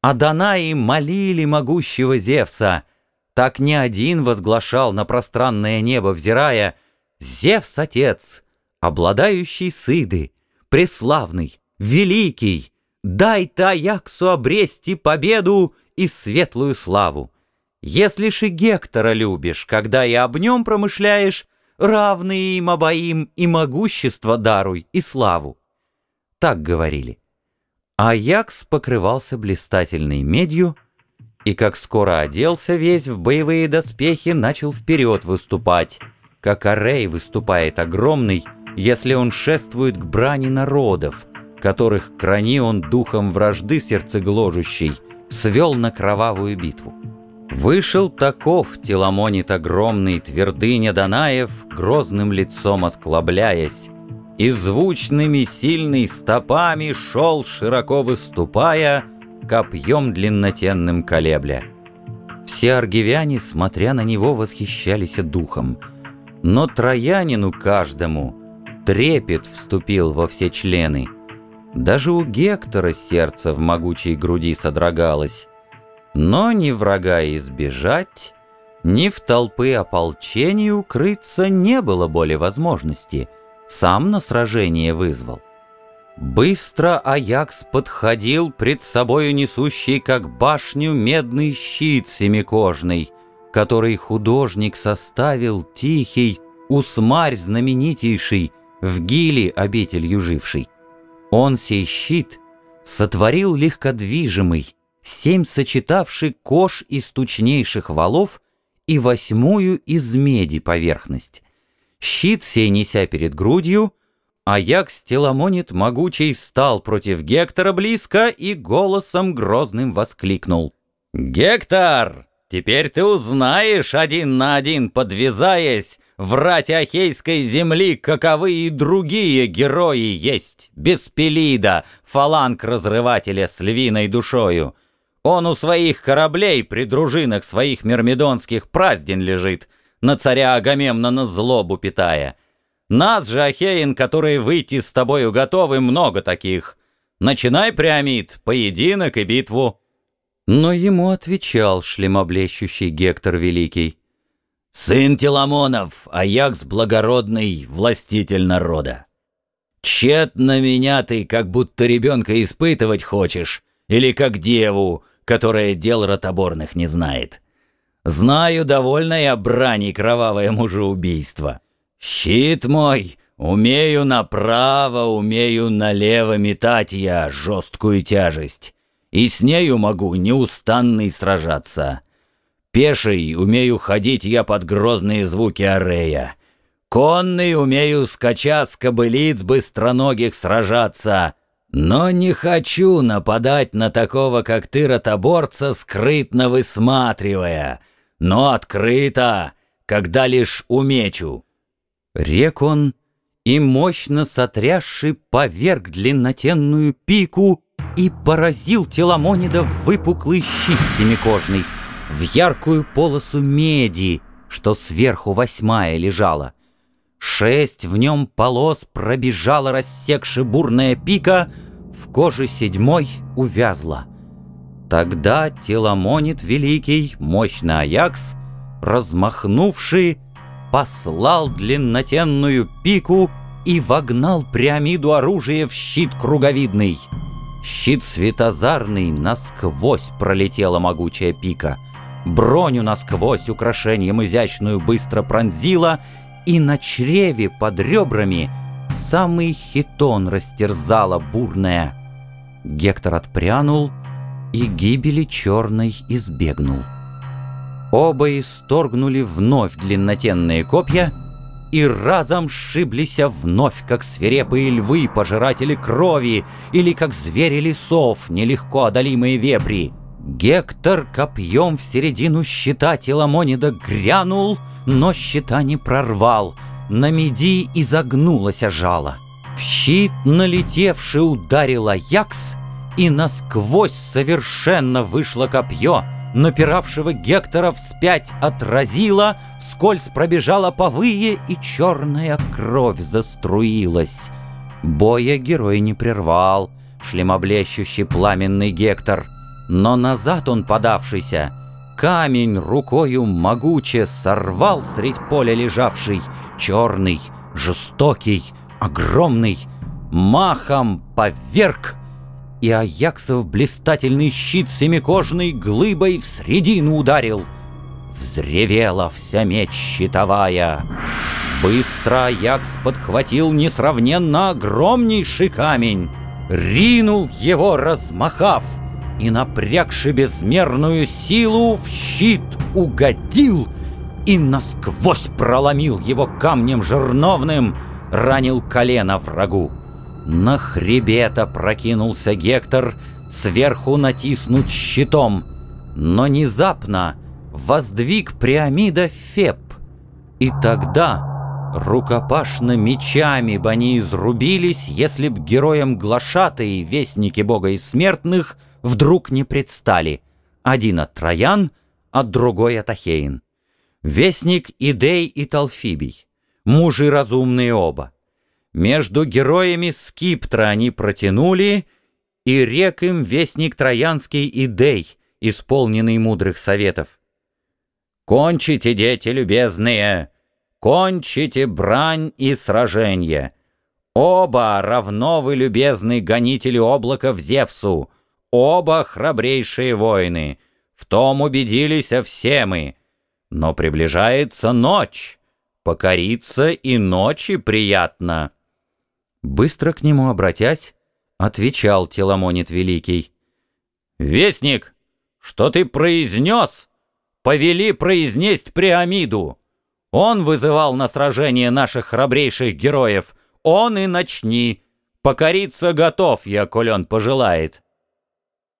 А Данаи молили могущего Зевса. Так не один возглашал на пространное небо, взирая, «Зевс, отец, обладающий сыды, преславный, великий, дай Таяксу обрести победу и светлую славу. Если ж и Гектора любишь, когда и об нем промышляешь, равные им обоим и могущество даруй, и славу». Так говорили. Аякс покрывался блистательной медью, и как скоро оделся весь в боевые доспехи, начал вперед выступать, как Арей выступает огромный, если он шествует к брани народов, которых крани он духом вражды сердцегложущей, свел на кровавую битву. Вышел таков теломонит огромный, твердыня Данаев, грозным лицом осклабляясь, и звучными сильной стопами шел, широко выступая, копьем длиннотенным колебля. Все аргивяне, смотря на него, восхищались духом. Но троянину каждому трепет вступил во все члены. Даже у Гектора сердце в могучей груди содрогалось. Но ни врага избежать, ни в толпы ополчения укрыться не было более возможности — сам на сражение вызвал. Быстро Аякс подходил пред собою несущий, как башню, медный щит семикожный, который художник составил тихий, усмарь знаменитейший, в гиле обителью живший. Он сей щит сотворил легкодвижимый, семь сочетавший кож из тучнейших валов и восьмую из меди поверхность. Щит сей неся перед грудью, Аякс Теламонит могучий стал против Гектора близко и голосом грозным воскликнул. «Гектор, теперь ты узнаешь один на один, подвязаясь, врать Ахейской земли, каковы и другие герои есть, Беспелида, фаланг разрывателя с львиной душою. Он у своих кораблей при дружинах своих мирмидонских празден лежит, на царя Агамемнона злобу питая. Нас же, Ахеин, которые выйти с тобою готовы, много таких. Начинай, Приамид, поединок и битву». Но ему отвечал шлемоблещущий Гектор Великий. «Сын Теламонов, Аякс благородный, властитель народа. Тщетно меня ты, как будто ребенка испытывать хочешь, или как деву, которая дел ротоборных не знает. Знаю довольно я брани кровавое мужеубийство. Щит мой, умею направо, умею налево метать я жесткую тяжесть, и с нею могу неустанный сражаться. Пеший умею ходить я под грозные звуки арея. Конный умею, скача с кобылиц быстроногих сражаться, но не хочу нападать на такого, как ты, ротоборца, скрытно высматривая» но открыто, когда лишь умечу». Рек он, и мощно сотрясший поверг длиннотенную пику и поразил Теламонида в выпуклый щит семикожный, в яркую полосу меди, что сверху восьмая лежала. Шесть в нем полос пробежала, рассекши бурная пика, в коже седьмой увязла. Тогда Теламонит Великий, мощный Аякс, размахнувший, послал длиннотенную пику и вогнал Приамиду оружие в щит круговидный. Щит светозарный насквозь пролетела могучая пика. Броню насквозь украшением изящную быстро пронзила, и на чреве под ребрами самый хитон растерзала бурная. Гектор отпрянул — и гибели черной избегнул. Оба исторгнули вновь длиннотенные копья и разом сшиблися вновь, как свирепые львы, пожиратели крови, или как звери лесов, нелегко одолимые вепри. Гектор копьем в середину щита Теламонида грянул, но щита не прорвал, на меди изогнулась жало. В щит налетевший ударил Аякс — и насквозь совершенно вышло копье, напиравшего Гектора вспять отразило, вскользь пробежала повые, и черная кровь заструилась. Боя герой не прервал, шлемоблещущий пламенный Гектор. Но назад он подавшийся, камень рукою могуче сорвал средь поля лежавший, черный, жестокий, огромный, махом поверг, и Аяксов блистательный щит семикожный глыбой в средину ударил. Взревела вся меч щитовая. Быстро Аякс подхватил несравненно огромнейший камень, ринул его, размахав, и, напрягши безмерную силу, в щит угодил и насквозь проломил его камнем жерновным, ранил колено врагу. На хребета прокинулся Гектор, сверху натиснут щитом, но внезапно воздвиг Приамида Феб, и тогда рукопашно мечами бы они изрубились, если б героям глашатые, вестники бога и смертных, вдруг не предстали, один от Троян, а другой от Ахейн. Вестник Идей и Талфибий, мужи разумные оба. Между героями скиптра они протянули, и рек им вестник троянский Идей, исполненный мудрых советов. «Кончите, дети любезные, кончите брань и сраженье. Оба равно вы, любезный гонители облаков Зевсу, оба храбрейшие воины. В том убедились все мы. Но приближается ночь, покориться и ночи приятно». Быстро к нему обратясь, отвечал Теламонит Великий. «Вестник, что ты произнес? Повели произнесть Преамиду. Он вызывал на сражение наших храбрейших героев. Он и начни. Покориться готов я, коль он пожелает».